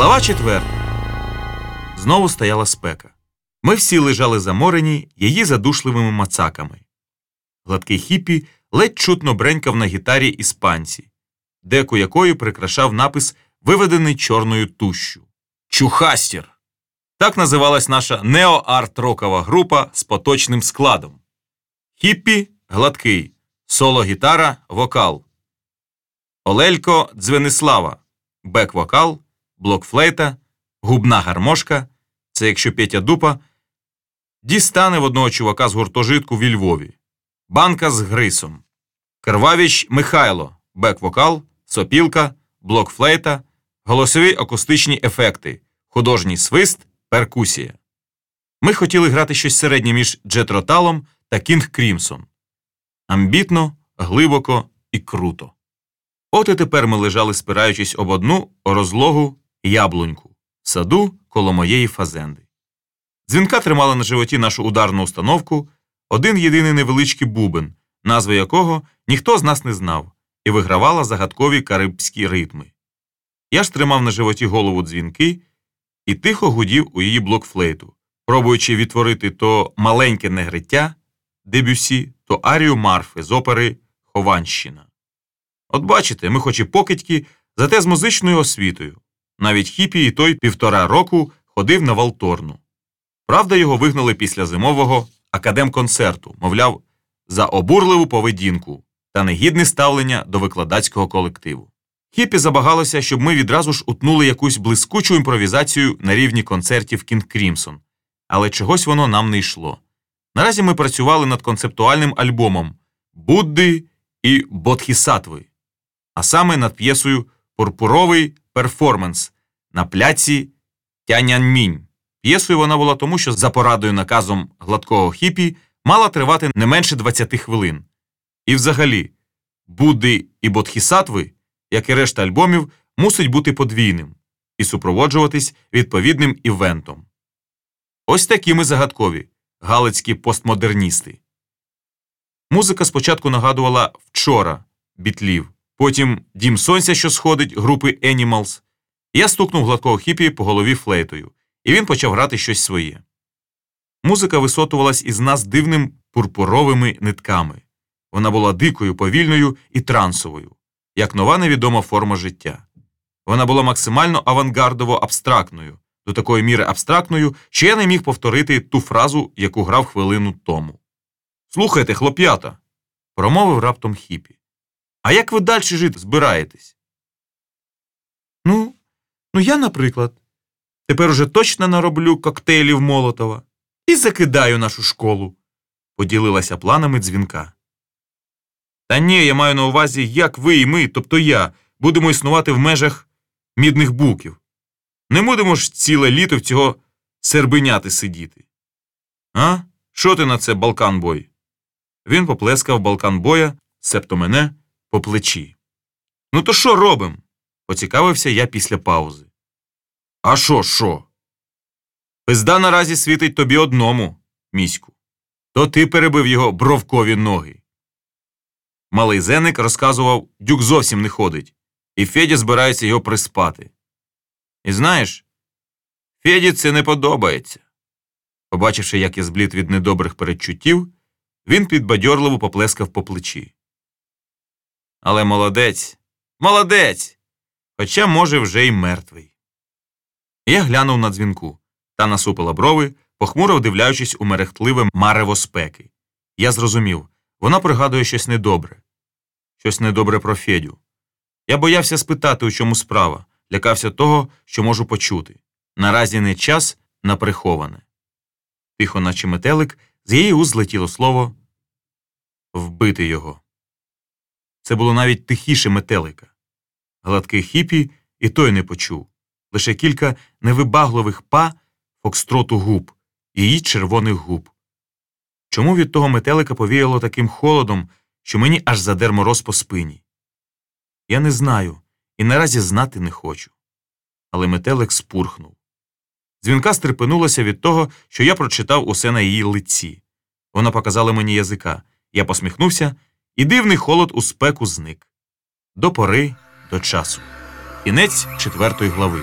Глава четверта. Знову стояла спека. Ми всі лежали заморені її задушливими мацаками. Гладкий хіпі ледь чутно бренькав на гітарі іспанці, деку якої прикрашав напис, виведений чорною тущу. Чухастір. Так називалась наша неоарт-рокова група з поточним складом. Хіппі гладкий, соло-гітара, вокал. Олелько Дзвенислава, бек-вокал, блокфлейта, губна гармошка. Це якщо Петя Дупа дістане в одного чувака з гуртожитку в Львові, банка з грисом, Кривавіч Михайло, бек-вокал, сопілка, блокфлейта, голосові акустичні ефекти, художній свист, перкусія. Ми хотіли грати щось середнє між Джетроталом та Кінг Крімсон. Амбітно, глибоко і круто. От і тепер ми лежали, спираючись об одну розлогу яблуньку саду коло моєї фазенди. Дзвінка тримала на животі нашу ударну установку, один єдиний невеличкий бубен, назви якого ніхто з нас не знав, і вигравала загадкові карибські ритми. Я ж тримав на животі голову дзвінки і тихо гудів у її блокфлейту, пробуючи відтворити то маленьке негриття дебюсі, то арію Марфи з опери Хованщина. От бачите, ми хоч і покидьки, зате з музичною освітою. Навіть хіпі і той півтора року ходив на Валторну. Правда, його вигнали після зимового академконцерту, мовляв, за обурливу поведінку та негідне ставлення до викладацького колективу. Хіпі забагалося, щоб ми відразу ж утнули якусь блискучу імпровізацію на рівні концертів Кінг Крімсон, але чогось воно нам не йшло. Наразі ми працювали над концептуальним альбомом Будди і Бодхісатви, а саме над п'єсою Пурпуровий перформанс на пляці Тяньаньмінь. П'єсою вона була тому, що за порадою наказом гладкого хіпі мала тривати не менше 20 хвилин. І взагалі, Будди і Бодхісатви, як і решта альбомів, мусить бути подвійним і супроводжуватись відповідним івентом. Ось такі ми загадкові галицькі постмодерністи. Музика спочатку нагадувала вчора бітлів, потім Дім Сонця, що сходить групи Animals. Я стукнув гладкого хіпі по голові флейтою, і він почав грати щось своє. Музика висотувалась із нас дивним пурпуровими нитками. Вона була дикою, повільною і трансовою, як нова невідома форма життя. Вона була максимально авангардово абстрактною, до такої міри абстрактною, що я не міг повторити ту фразу, яку грав хвилину тому. Слухайте, хлоп'ята, промовив раптом хіпі. А як ви далі жити збираєтесь? Ну, ну я, наприклад, тепер уже точно нароблю коктейлів Молотова і закидаю нашу школу, поділилася планами дзвінка. Та ні, я маю на увазі, як ви і ми, тобто я, будемо існувати в межах мідних буків. Не будемо ж ціле літо в цього сербиняти сидіти. А? Що ти на це, балканбой? Він поплескав балканбоя, себто мене, по плечі. Ну, то що робим? поцікавився я після паузи. А що, що? Пизда наразі світить тобі одному, міську. То ти перебив його бровкові ноги. Малий зеник розказував, дюк зовсім не ходить, і Федя збирається його приспати. І знаєш, Феді це не подобається. Побачивши, як я зблід від недобрих передчуттів, він підбадьорливо поплескав по плечі. Але молодець, молодець! Хоча, може, вже й мертвий. Я глянув на дзвінку та насупила брови, похмуро вдивляючись у мерехтливе марево спеки. Я зрозумів вона пригадує щось недобре, щось недобре про Федю. Я боявся спитати, у чому справа, лякався того, що можу почути. Наразі не час на приховане. Тихо, наче метелик, з її уст злетіло слово вбити його. Це було навіть тихіше метелика. Гладкий хіпі і той не почув лише кілька невибагливих па фокстроту губ, її червоних губ. Чому від того метелика повіяло таким холодом, що мені аж задер мороз по спині? Я не знаю і наразі знати не хочу. Але метелик спурхнув. Дзвінка стрепенулася від того, що я прочитав усе на її лиці. Вона показала мені язика. Я посміхнувся, і дивний холод у спеку зник. До пори, до часу. Кінець четвертої глави.